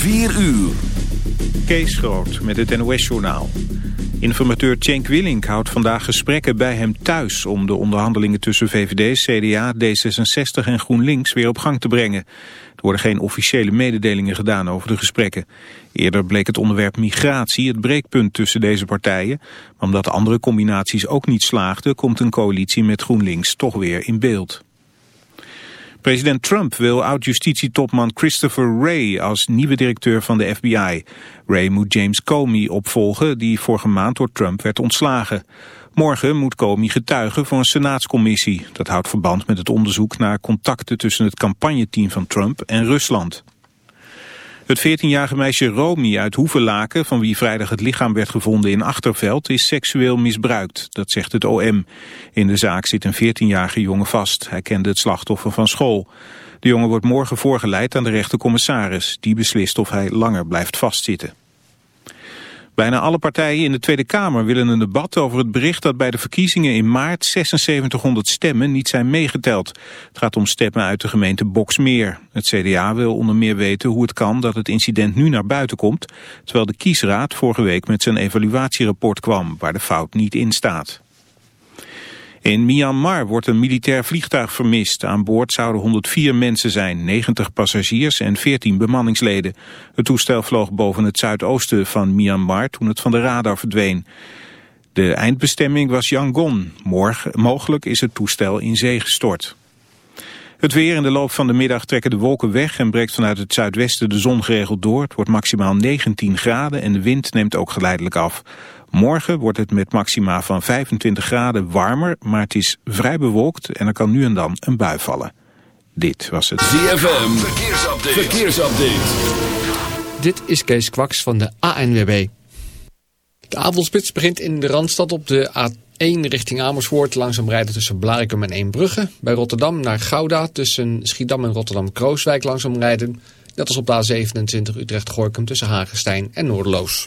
4 uur. Kees Groot met het NOS-journaal. Informateur Cenk Willink houdt vandaag gesprekken bij hem thuis... om de onderhandelingen tussen VVD, CDA, D66 en GroenLinks weer op gang te brengen. Er worden geen officiële mededelingen gedaan over de gesprekken. Eerder bleek het onderwerp migratie het breekpunt tussen deze partijen. Maar omdat andere combinaties ook niet slaagden... komt een coalitie met GroenLinks toch weer in beeld. President Trump wil oud-justitietopman Christopher Wray als nieuwe directeur van de FBI. Wray moet James Comey opvolgen, die vorige maand door Trump werd ontslagen. Morgen moet Comey getuigen voor een senaatscommissie. Dat houdt verband met het onderzoek naar contacten tussen het campagneteam van Trump en Rusland. Het 14-jarige meisje Romy uit Hoevelaken, van wie vrijdag het lichaam werd gevonden in Achterveld, is seksueel misbruikt. Dat zegt het OM. In de zaak zit een 14-jarige jongen vast. Hij kende het slachtoffer van school. De jongen wordt morgen voorgeleid aan de rechtercommissaris. Die beslist of hij langer blijft vastzitten. Bijna alle partijen in de Tweede Kamer willen een debat over het bericht dat bij de verkiezingen in maart 7600 stemmen niet zijn meegeteld. Het gaat om stemmen uit de gemeente Boksmeer. Het CDA wil onder meer weten hoe het kan dat het incident nu naar buiten komt, terwijl de kiesraad vorige week met zijn evaluatierapport kwam, waar de fout niet in staat. In Myanmar wordt een militair vliegtuig vermist. Aan boord zouden 104 mensen zijn, 90 passagiers en 14 bemanningsleden. Het toestel vloog boven het zuidoosten van Myanmar toen het van de radar verdween. De eindbestemming was Yangon. Morgen, mogelijk is het toestel in zee gestort. Het weer in de loop van de middag trekken de wolken weg en breekt vanuit het zuidwesten de zon geregeld door. Het wordt maximaal 19 graden en de wind neemt ook geleidelijk af. Morgen wordt het met maxima van 25 graden warmer, maar het is vrij bewolkt en er kan nu en dan een bui vallen. Dit was het ZFM, verkeersupdate. verkeersupdate. Dit is Kees Kwaks van de ANWB. De avondspits begint in de Randstad op de A1 richting Amersfoort. Langzaam rijden tussen Blarikum en Eembrugge. Bij Rotterdam naar Gouda tussen Schiedam en Rotterdam-Krooswijk langzaam rijden. Dat is op de A27 Utrecht-Gorkum tussen Hagestein en Noorderloos.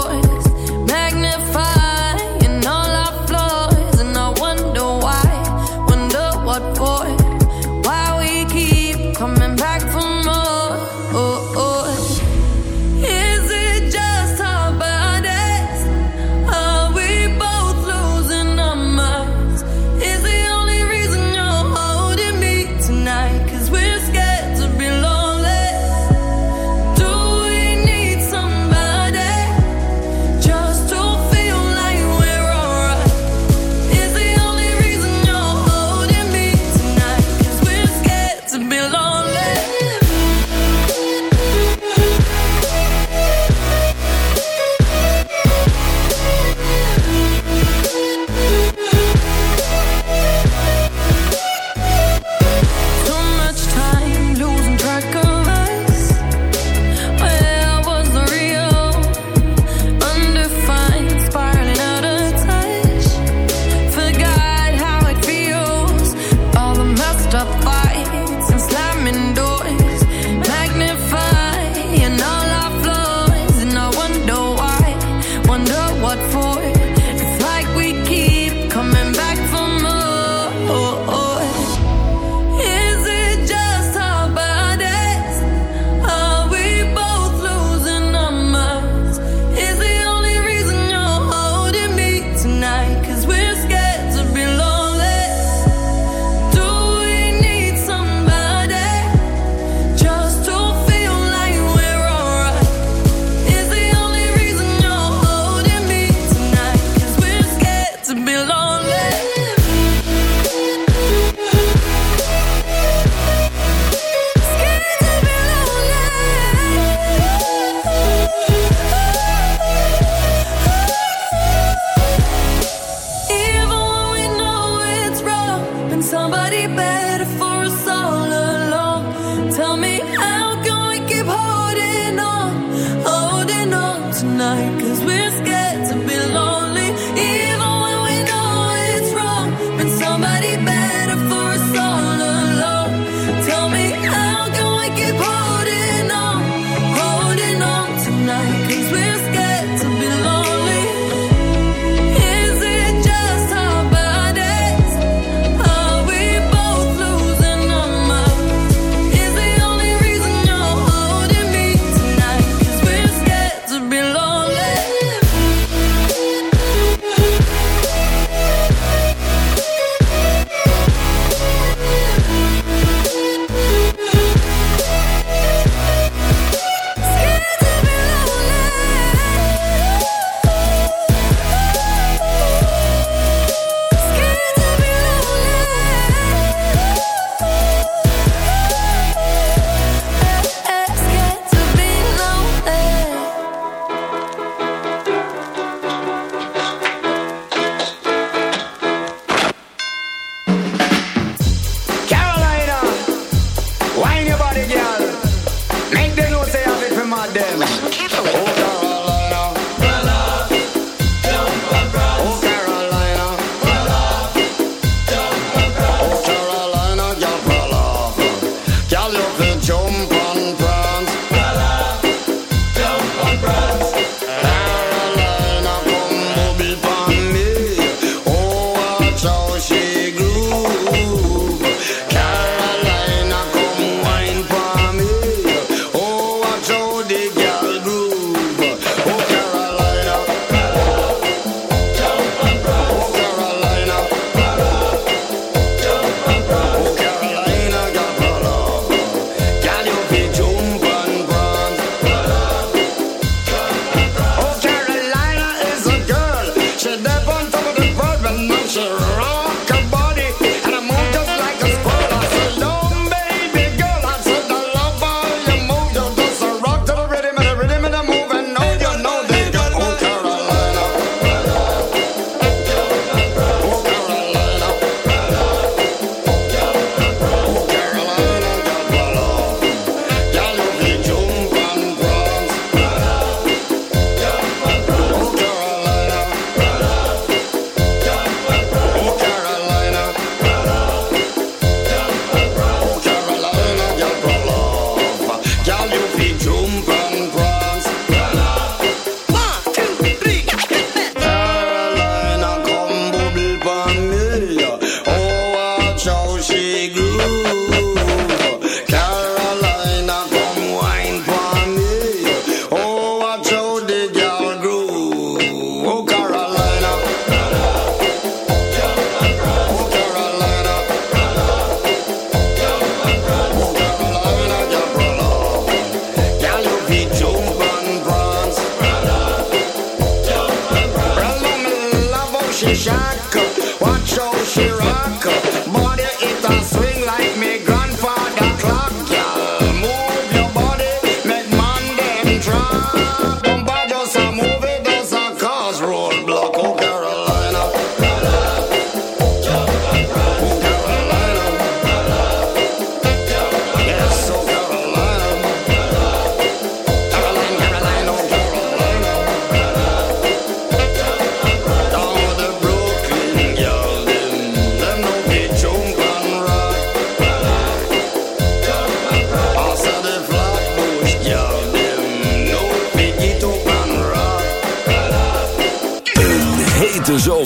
she. Watch how she rock up.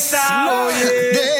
yes, I.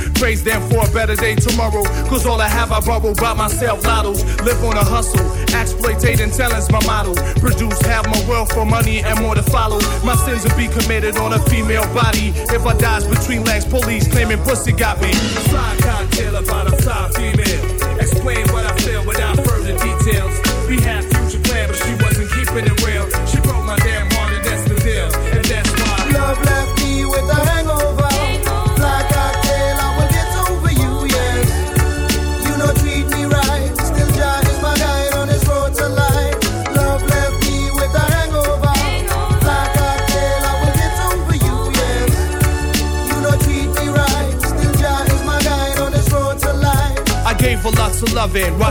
praise them for a better day tomorrow. Cause all I have, I borrow by myself. Lottos, live on a hustle. Exploitating talent's my model. Produce half my wealth for money and more to follow. My sins will be committed on a female body. If I dies between legs, police claiming pussy got me. Fly cocktail about a fly female. Explain what I feel without further details. We had while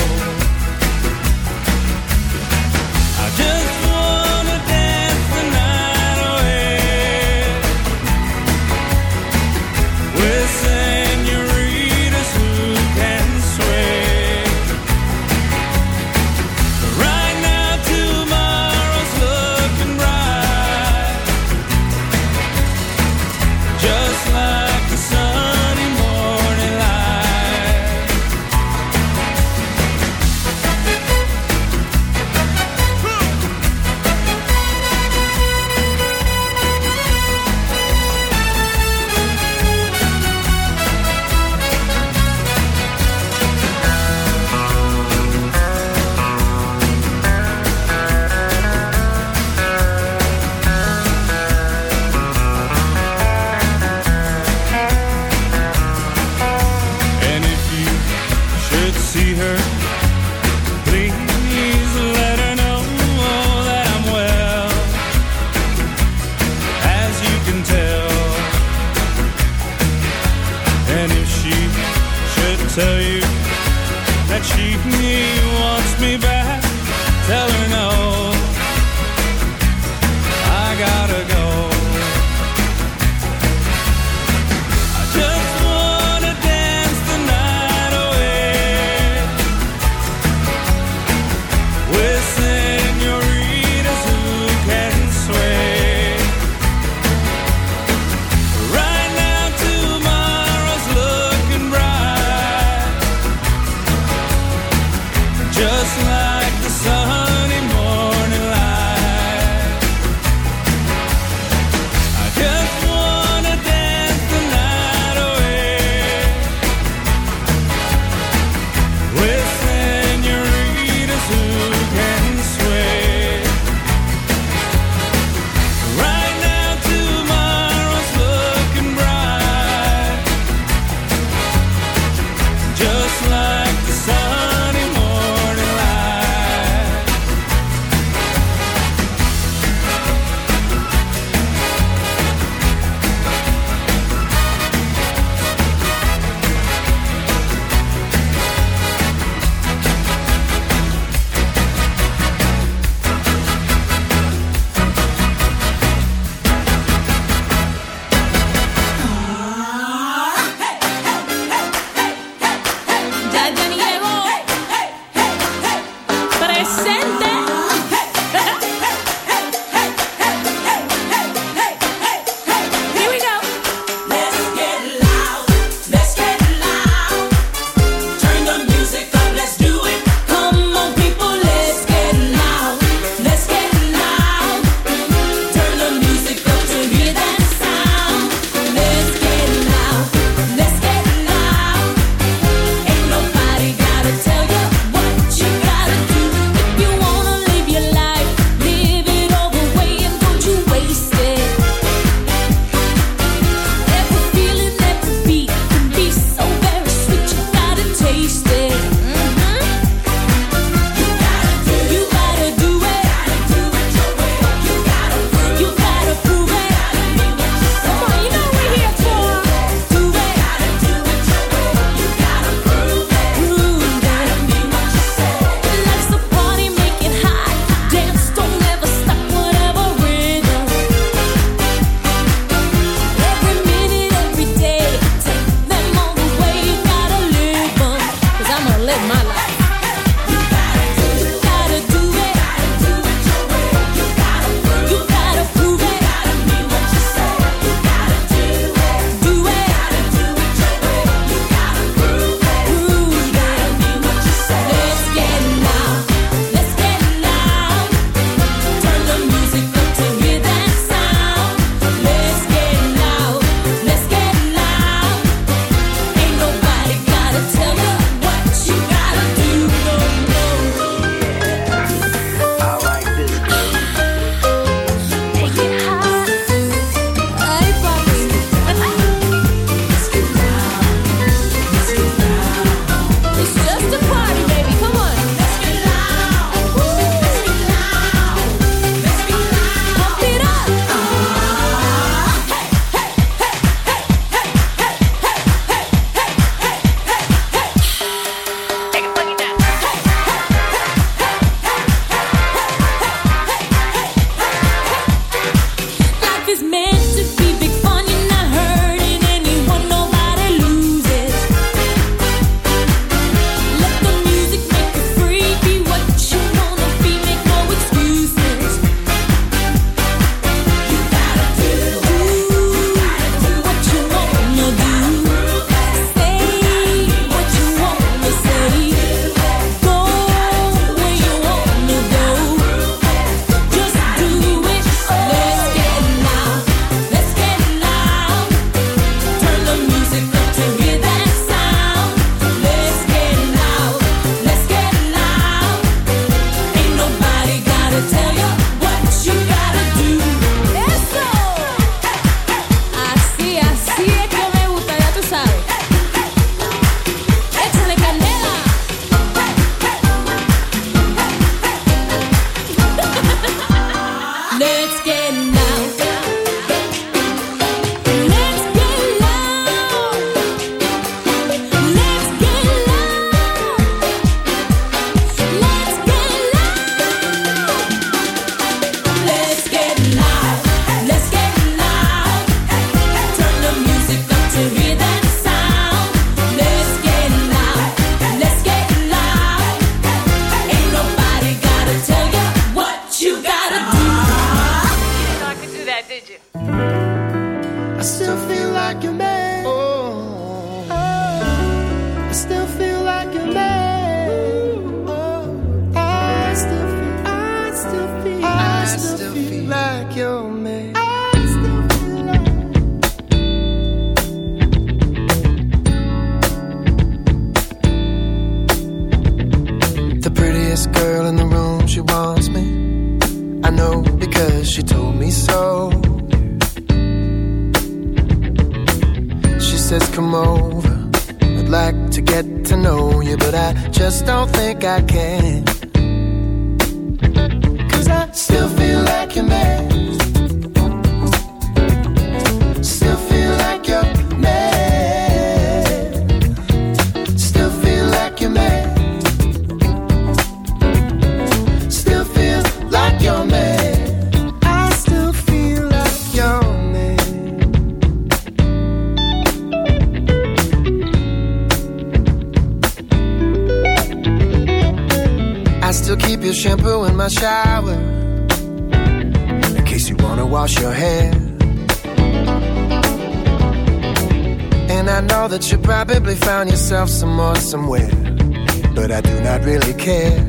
care.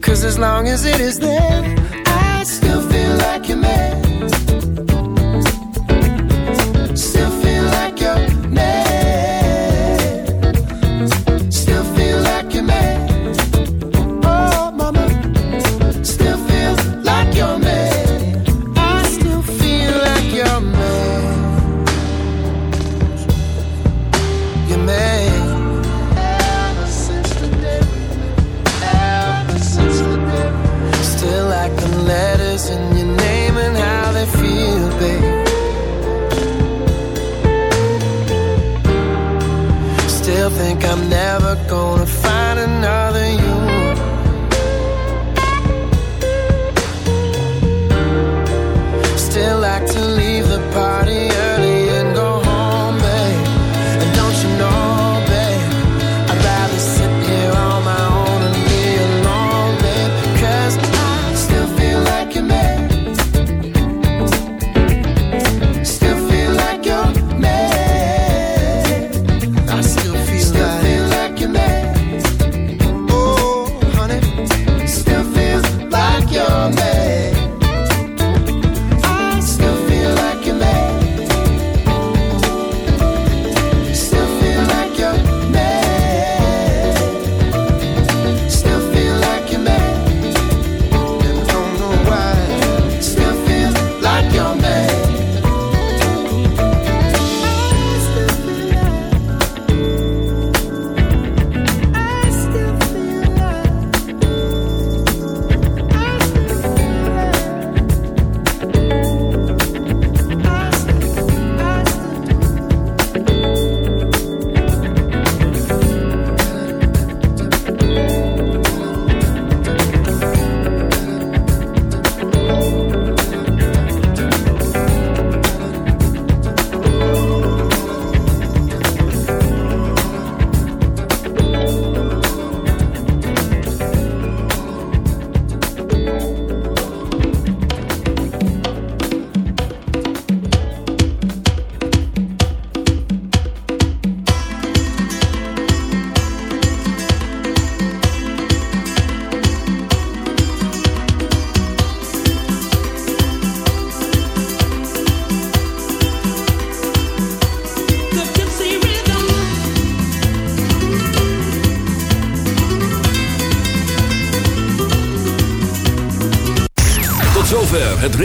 Cause as long as it is there